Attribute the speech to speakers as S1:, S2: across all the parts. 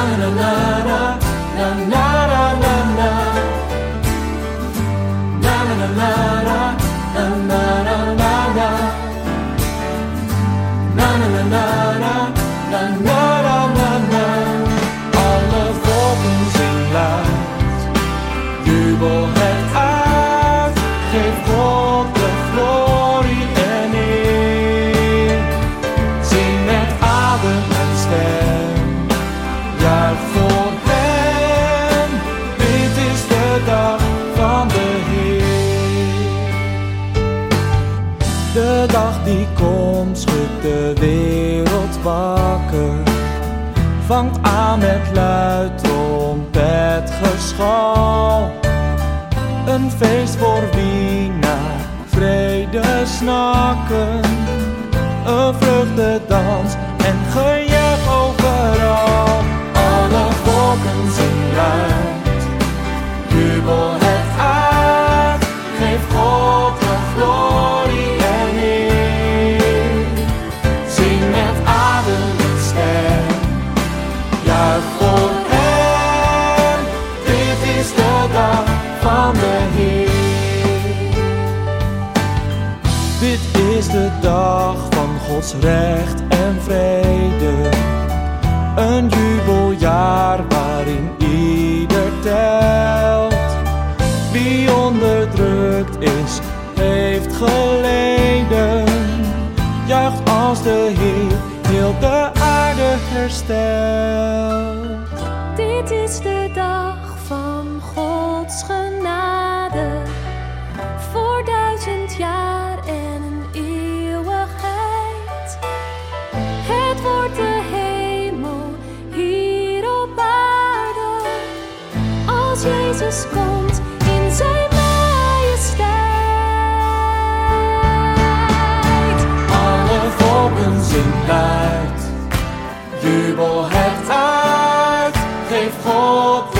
S1: na na na na na. voor hen. Dit is de dag van de Heer. De dag die komt schudt de wereld wakker. Vang aan met luid geschal, Een feest voor wie naar vrede snakken. Een vluchtendans en gejuich overal. Dit is de dag van de Heer. Dit is de dag van Gods recht en vrede. Een jubeljaar waarin ieder telt. Wie onderdrukt is, heeft geleden. Juicht als de Heer heel de aarde herstelt.
S2: Dit is de dag van Gods genade. Voor duizend jaar en een eeuwigheid. Het wordt de hemel hier op aarde. Als Jezus komt in zijn majesteit.
S1: Alle volken zien luid, jubel het life, hope.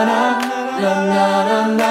S1: na na na na